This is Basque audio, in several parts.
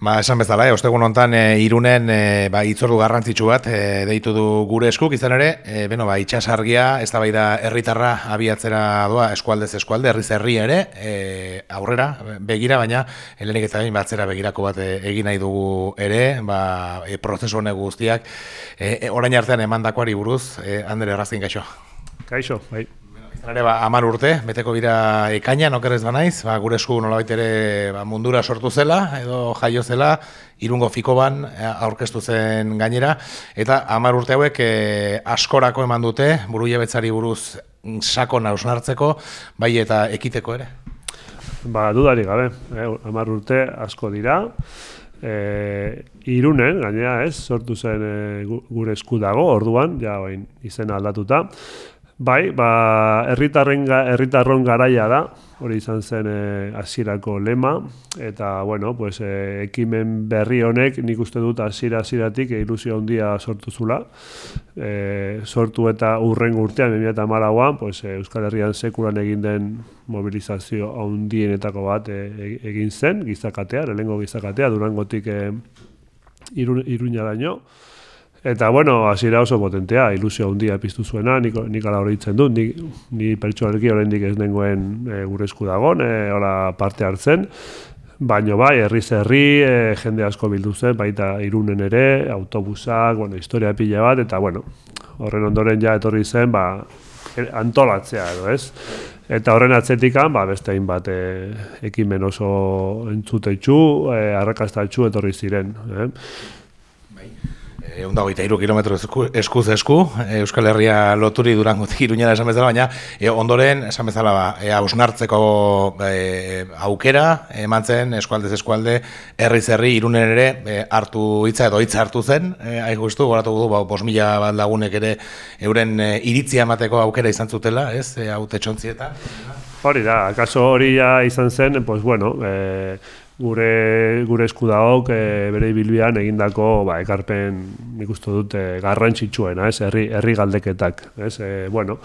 Ba, esan bezala, eh, ostegun hontan e, irunen e, ba, itzordu garrantzitsu bat e, deitu du gure eskuk, izan ere, e, beno, ba, itxasargia, ez da bai da herritarra abiatzera doa eskualdez eskualde, herri zerri ere, e, aurrera, begira, baina, helenik eta bain batzera begirako bat egin nahi dugu ere, ba, e, prozesu honek guztiak, e, orain artean emandakoari buruz, e, Andere Errazkin, gaixo. Gaixo, bai. Ere, ba, amar urte, beteko bira ekaina, nokerrez banaiz, ba, gure esku nolabait ere ba, mundura sortu zela, edo jaio zela, irungo fiko ban e, aurkeztu zen gainera, eta amar urte hauek e, askorako eman dute, buru jabetzari buruz sako nausnartzeko, bai eta ekiteko ere? Ba, dudari gabe, eh, amar urte asko dira, e, irunen, gainera ez, sortu zen e, gure esku dago, orduan, ja, bain, izena aldatuta, Bai, ba, herritarren herritarron garaia da, hori izan zen eh, hasierako lema eta bueno, pues e, ekimen berri honek nik uste dut hasiera hasieratik ilusio handia sortu zula. E, sortu eta urren urtean 2014an, pues Euskal Herrian sekulan egin den mobilizazio handienetako bat egin zen, gizakatea, lehengo gizakatea Durangotik e, Iruñaraino. Eta, bueno, hasiera oso potentea, ilusio handia piztu zuena, nik, nik ala hori dut, nik, ni pertsualki oraindik ez nengoen e, gure esku dagoen, e, parte hartzen, baino bai, herri zerri, e, jende asko bildu zen, baita irunen ere, autobusak, bueno, historia pila bat, eta, bueno, horren ondoren ja etorri zen, ba, antolatzea edo, ez? Eta horren atzetikan, ba, beste hainbat e, ekimen oso entzutetxu, e, arrakastatxu etorri ziren. Eh? Egun dago eta iru kilometro eskuz esku, Euskal Herria loturi durango iruñera esan bezala, baina e, ondoren esan bezala ba, e, ausnartzeko e, aukera, eman zen eskualdez eskualde, herri zerri irunen ere e, hartu hitza edo hitza hartu zen, e, ahi guztu, goratu du, ba, bos mila bat lagunek ere euren e, iritzia emateko aukera izan zutela, ez, e, haute txontzietan. Hori da, akaso hori izan zen, pues bueno, e, gure gure eskudaok e, bere ibilbian egindako ba ekarpen ikustu dut e, garrantzitsuena, ez? Herri herri galdeketak, ez? E, bueno,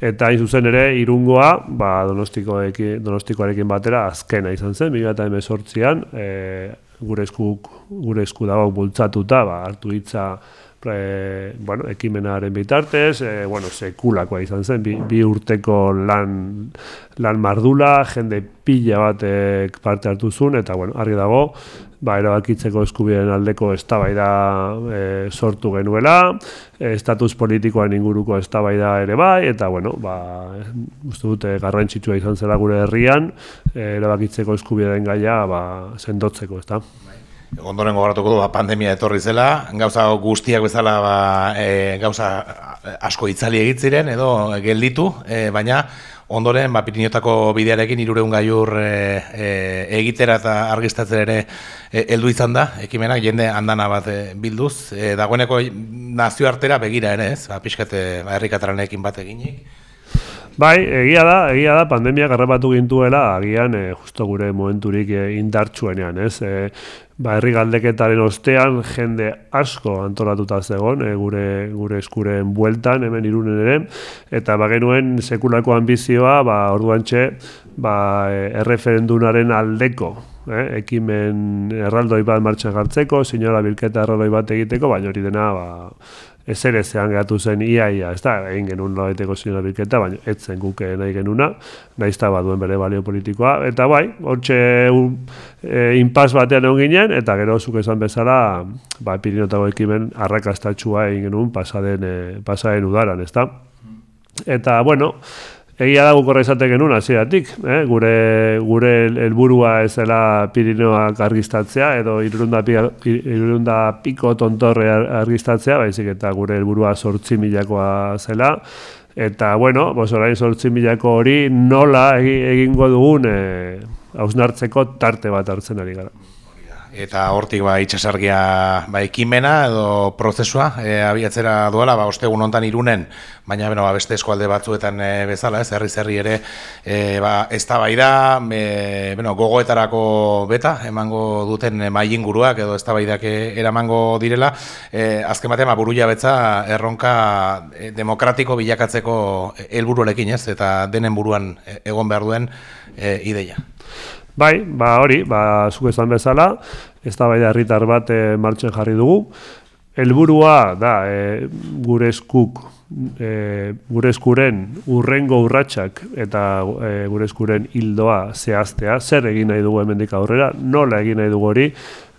eta hain zuzen ere irungoa, ba Donostikoarekin batera azkena izan zen 2018an, eh gure eskuk gure eskudaok bultzatuta, ba hartu hitza e, bueno, ekimenaren bitartez, e, bueno, sekulakoa izan zen, bi, bi urteko lan, lan mardula, jende pila batek parte hartu zuen, eta bueno, argi dago, ba, erabakitzeko eskubideen aldeko eztabaida e, sortu genuela, e, estatus politikoan inguruko eztabaida ere bai, eta bueno, ba, uste dute garrantzitsua izan zela gure herrian, e, erabakitzeko eskubideen gaia ba, sendotzeko, ez da. Ondoren gogoratuko du ba, pandemia etorri zela, gauza guztiak bezala ba, e, gauza asko itzali egitziren edo gelditu, e, baina ondoren ba, Pirinotako bidearekin irureun gaiur e, e, egitera eta argistatzen ere e, heldu izan da, ekimenak jende handana bat e, bilduz, e, dagoeneko nazioartera begira ere ez, ba, pixkate ba, errikatranekin bat eginik. Bai, egia da, egia da, pandemia garrapatu gintuela, agian, e, justo gure momenturik e, indartsuenean, ez? E, ba, herri galdeketaren ostean, jende asko antolatuta zegoen, e, gure, gure eskuren bueltan, hemen irunen ere, eta ba, genuen sekulako ambizioa, ba, orduan txe, ba, erreferendunaren aldeko, eh, ekimen erraldoi bat martxan jartzeko, sinora bilketa erraldoi bat egiteko, baina hori dena, ba, ez ere zean gehatu zen iaia, ez da, egin genuen loaiteko zinera bilketa, baina ez zen guke nahi genuna, nahi ez baduen bere balio politikoa, eta bai, hortxe e, inpaz batean egon ginen, eta gero zuk esan bezala, ba, epirinotago ekimen arrakastatxua egin genuen pasaden, e, pasaden udaran, ez da. Eta, bueno, Egia da gukorra izate genuen hasieratik, eh? gure gure helburua ez dela Pirineoak argistatzea edo irunda, irunda piko tontorre argistatzea, baizik eta gure helburua 8000koa zela eta bueno, bos orain 8000ko hori nola egingo dugun eh ausnartzeko tarte bat hartzen ari gara eta hortik ba itsasargia ba ekimena edo prozesua e, abiatzera duela ba ostegun hontan irunen. Baina beno ba beste eskualde batzuetan e, bezala ez herri herri ere e, ba eztabaida e, bueno gogoetarako beta emango duten mai inguruak edo eztabaidak eramango direla. E, azken batean ba buruia betza erronka e, demokratiko bilakatzeko helburuarekin ez? Eta denen buruan egon behar duen e, ideia Bai, ba hori, ba zuk esan bezala, eztabaida herritar bat e, martxan jarri dugu. Helburua da e, gure eskuk e, gure eskuren urrengo urratsak eta e, gure eskuren hildoa zehaztea, zer egin nahi dugu hemendik aurrera, nola egin nahi dugu hori,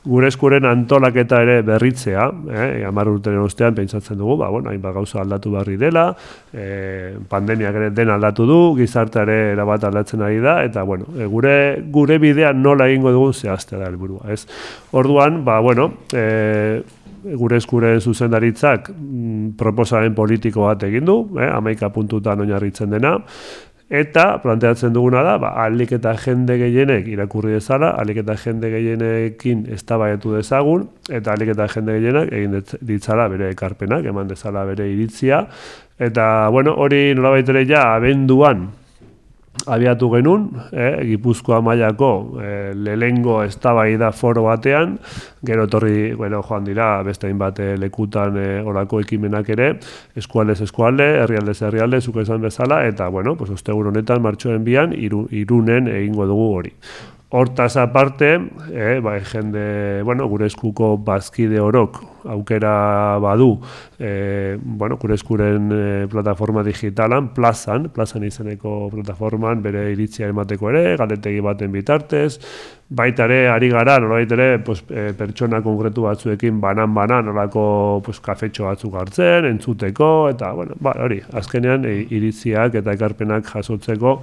gure eskuren antolaketa ere berritzea, eh, amar urteren ostean pentsatzen dugu, ba, bueno, hainbat gauza aldatu barri dela, eh, pandemiak ere den aldatu du, gizarteare erabat aldatzen ari da, eta bueno, e, gure, gure bidea nola egingo dugun zehaztea da helburua. Ez? Orduan, ba, bueno, eh, gure eskuren zuzendaritzak mm, proposamen politiko bat egin du, eh, amaika puntutan oinarritzen dena, Eta planteatzen duguna da, ba, alik eta jende gehienek irakurri dezala, alik eta jende gehienekin eztabaiatu dezagun, eta alik eta jende gehienek egin ditzala bere ekarpenak, eman dezala bere iritzia. Eta, bueno, hori nolabait ere ja, abenduan, abiatu genuen, eh, Gipuzkoa mailako eh, lelengo eztabaida foro batean, gero torri, bueno, joan dira, beste hainbat eh, lekutan eh, orako ekimenak ere, eskualdez eskualde, herrialdez herrialde, zuko esan bezala, eta, bueno, pues, ostegun honetan martxoen bian, iru, irunen egingo dugu hori. Hortaz aparte, eh, ba, jende, bueno, gure eskuko bazkide orok aukera badu, eh, bueno, gure eskuren eh, plataforma digitalan, plazan, plazan izeneko plataforman, bere iritzia emateko ere, galetegi baten bitartez, baita ere, ari gara, nolait ere, pues, e, pertsona konkretu batzuekin banan-banan, nolako pues, kafetxo batzuk hartzen, entzuteko, eta, bueno, ba, hori, azkenean, e, iritziak eta ekarpenak jasotzeko,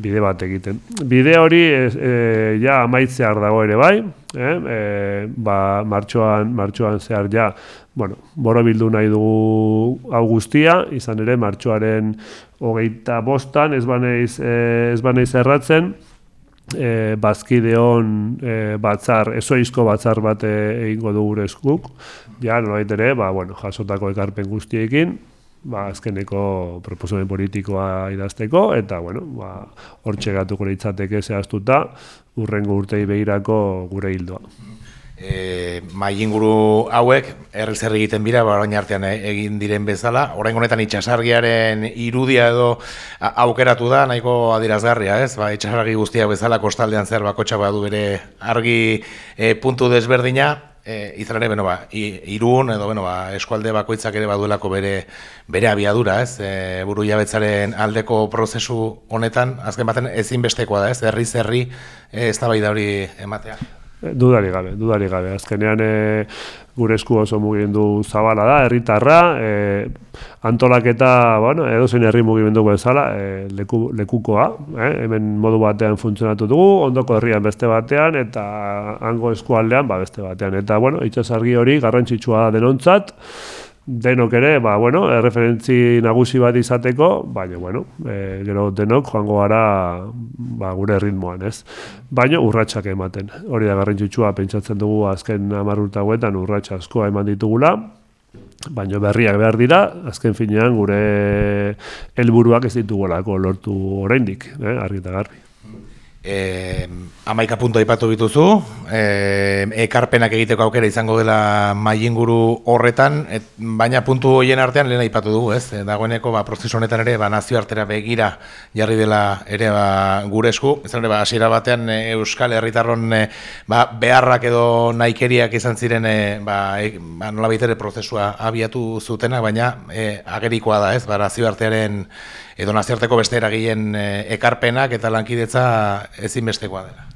bide bat egiten. Bide hori e, ja amaitzear dago ere bai, eh? e, ba, martxoan, martxoan zehar ja, bueno, boro bildu nahi dugu augustia, izan ere martxoaren hogeita bostan, ez baneiz, e, ez baneiz erratzen, e, bazkideon e, batzar, ezoizko batzar bat egingo dugu eskuk, ja, nolait ere, ba, bueno, jasotako ekarpen guztiekin, ba, azkeneko proposomen politikoa idazteko, eta, bueno, ba, hor txegatuko litzateke zehaztuta, urrengo urtei behirako gure hildoa. E, mai inguru hauek, erriz egiten bira, ba, orain artean e, egin diren bezala, orain honetan itxasargiaren irudia edo aukeratu da, nahiko adirazgarria, ez? Ba, itxasargi guztiak bezala kostaldean zer bakotxa badu bere argi e, puntu desberdina, e, izan ere, ba, irun edo bueno, ba, eskualde bakoitzak ere baduelako bere bere abiadura, ez? E, buru jabetzaren aldeko prozesu honetan, azken baten ezinbestekoa da, ez? Herri zerri e, eztabaida hori ematea. Dudari gabe, dudari gabe. Azkenean e, gure esku oso mugimendu zabala da, herritarra, e, antolaketa, bueno, edo zein herri mugimendu bezala, e, leku, lekukoa, e, hemen modu batean funtzionatu dugu, ondoko herrian beste batean, eta hango eskualdean ba, beste batean. Eta, bueno, itxasargi hori garrantzitsua denontzat, denok ere, ba, bueno, referentzi nagusi bat izateko, baina, bueno, e, gero denok joango gara ba, gure ritmoan, ez? Baina urratsak ematen. Hori da garrantzitsua pentsatzen dugu azken hamar urte hauetan urratsa askoa eman ditugula, baina berriak behar dira, azken finean gure helburuak ez ditugolako lortu oraindik, eh, argi eta garbi. E, amaika punto ipatu bituzu, e, ekarpenak egiteko aukera izango dela mailinguru horretan, et, baina puntu hoien artean lehena ipatu dugu, ez? E, dagoeneko ba, prozesu honetan ere ba, nazioartera begira jarri dela ere ba, gure esku, ez ba, hasiera batean e, Euskal Herritarron e, ba, beharrak edo naikeriak izan ziren e, ba, e, ba, nola prozesua abiatu zutenak, baina e, agerikoa da, ez? Ba, nazioartearen edo nazioarteko beste eragileen ekarpenak eta lankidetza ezinbestekoa dela.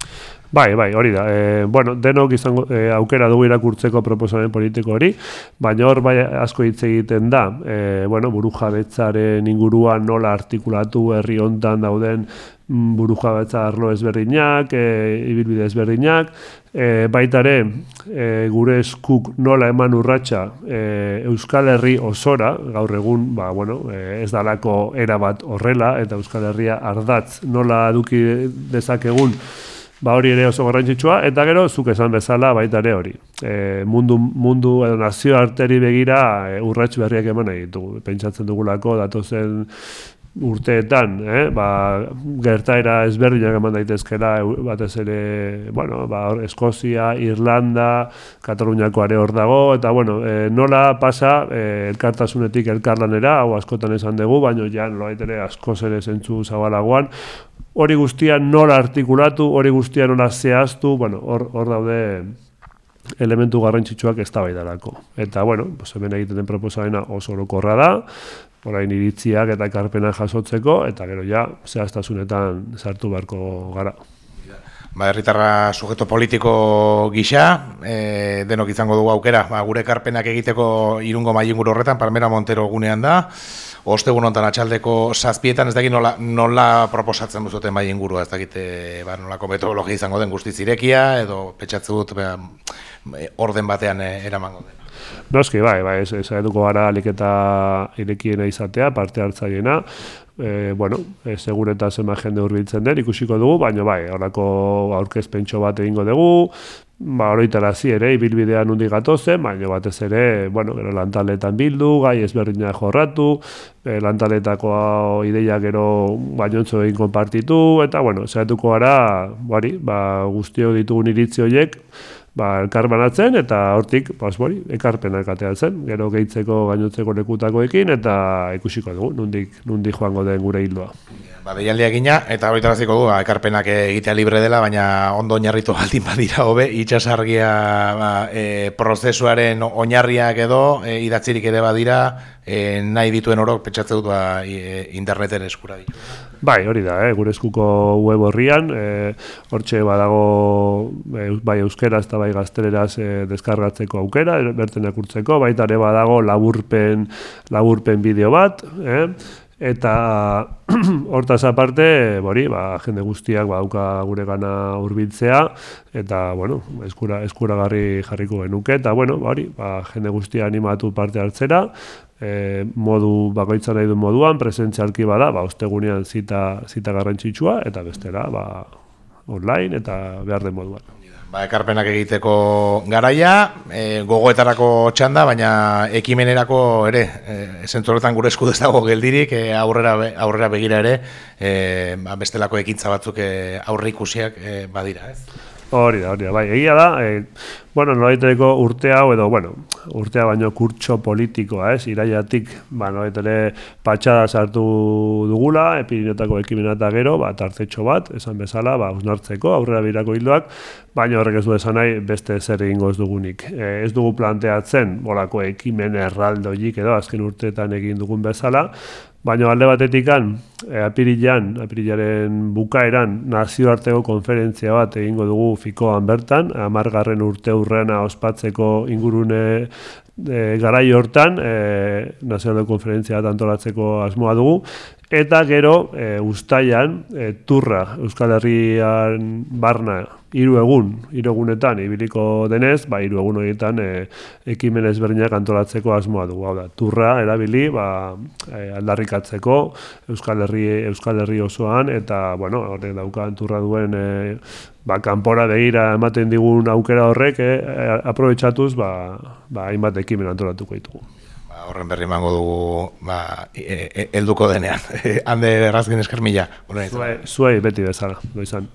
Bai, bai, hori da. E, bueno, denok izango e, aukera dugu irakurtzeko proposamen politiko hori, baina hor bai asko hitz egiten da. E, bueno, burujabetzaren inguruan nola artikulatu herri hontan dauden mm, burujabetza arlo ezberdinak, e, ibilbide ezberdinak, e, baita ere e, gure eskuk nola eman urratsa e, Euskal Herri osora, gaur egun, ba, bueno, e, ez dalako erabat horrela, eta Euskal Herria ardatz nola eduki dezakegun ba hori ere oso garrantzitsua eta gero zuk esan bezala baita ere hori. E, mundu mundu edo nazio arteri begira e, urrats berriak eman nahi ditugu. Pentsatzen dugulako datozen urteetan, eh, ba, gertaera ezberdinak eman daitezkela batez ere, bueno, ba, Eskozia, Irlanda, Kataluniako are hor dago eta bueno, e, nola pasa e, elkartasunetik elkarlanera, hau askotan esan dugu, baino ja nolait ere askoz ere zentzu zabalagoan hori guztia nola artikulatu, hori guztia nola zehaztu, bueno, hor, hor daude elementu garrantzitsuak ez da Eta, bueno, pues hemen egiten den proposamena oso orokorra da, orain iritziak eta karpena jasotzeko, eta gero ja, zehaztasunetan sartu beharko gara. Ba, herritarra sujeto politiko gisa, e, denok izango dugu aukera, ba, gure karpenak egiteko irungo mailinguru horretan, Palmera Montero gunean da, ostegun hontan atxaldeko zazpietan, ez dakit nola, nola proposatzen duzuten mailinguru, ez dakit e, ba, nolako metodologia izango den guztiz irekia, edo petxatze dut ba, orden batean e, eramango den. Noski, bai, bai, ez, ez gara alik eta irekiena izatea, parte hartzaiena, e, bueno, e, segur eta zema jende urbiltzen den, ikusiko dugu, baina bai, horako aurkezpentso bat egingo dugu, ba, oroitarazi ere, ibilbidean nundi gatozen, baina batez ere, bueno, gero lantaletan bildu, gai ezberdina jorratu, e, lantaletako ideia gero bainontzo egin konpartitu, eta, bueno, zehatuko gara, bari, ba, guztio ditugun iritzi horiek, ba, elkar banatzen, eta hortik, pas, bori, ekarpenak ateatzen, gero gehitzeko gainotzeko lekutakoekin, eta ikusiko dugu, nundik, nundik joango den gure hildoa. Ba, deialdia gina, eta hori taraziko du, ba, ekarpenak egitea libre dela, baina ondo oinarritu baldin badira hobe, itxasargia ba, e, prozesuaren oinarriak edo, e, idatzirik ere badira, e, nahi dituen orok petxatze dut ba, e, interneten eskura ditu. Bai, hori da, eh, gure eskuko web horrian, eh, hortxe badago eh, bai euskera eta bai gazteleraz eh, deskargatzeko aukera, berten akurtzeko, baita ere badago laburpen, laburpen bideo bat, eh, Eta hortaz aparte, bori, ba, jende guztiak badauka gure gana urbiltzea, eta, bueno, eskura, eskuragarri jarriko genuke, eta, bueno, bori, ba, jende guztia animatu parte hartzera, e, modu bakoitza nahi du moduan, presentzialki bada, ba, ostegunean zita, zita garrantzitsua, eta bestera, ba, online, eta behar den moduan ba, ekarpenak egiteko garaia, e, gogoetarako txanda, baina ekimenerako ere, e, gure eskudu ez dago geldirik, e, aurrera, aurrera begira ere, e, ba, bestelako ekintza batzuk e, aurre ikusiak e, badira, ez? Hori da, hori da, bai, egia da, e, bueno, nolaiteko urte hau edo, bueno, urtea baino kurtso politikoa, ez, iraiatik, ba, nolaitere patxada sartu dugula, epirinotako ekimenata gero, ba, tartetxo bat, esan bezala, ba, usnartzeko, aurrera birako hildoak, baina horrek ez du esan nahi beste zer egingo ez dugunik. E, ez dugu planteatzen, bolako ekimen erraldoik edo, azken urteetan egin dugun bezala, Baina alde batetikan, e, apirilan, apirilaren bukaeran nazioarteko konferentzia bat egingo dugu fikoan bertan, amargarren urte urreana ospatzeko ingurune e, garai hortan, e, nazioarteko konferentzia bat antolatzeko asmoa dugu, eta gero e, ustaian, e, turra Euskal Herrian barna hiru egun, hiru egunetan ibiliko denez, ba hiru egun horietan e, ekimen ezberdinak antolatzeko asmoa dugu. Hau da, turra erabili ba, e, aldarrikatzeko Euskal Herri Euskal Herri osoan eta bueno, horrek daukan turra duen e, ba kanpora begira ematen digun aukera horrek e, aprobetxatuz ba ba hainbat ekimen antolatuko ditugu. Ba, horren berri emango dugu ba e, e, helduko denean. Hande errazgen eskermila. Zuei, zuei beti bezala, izan.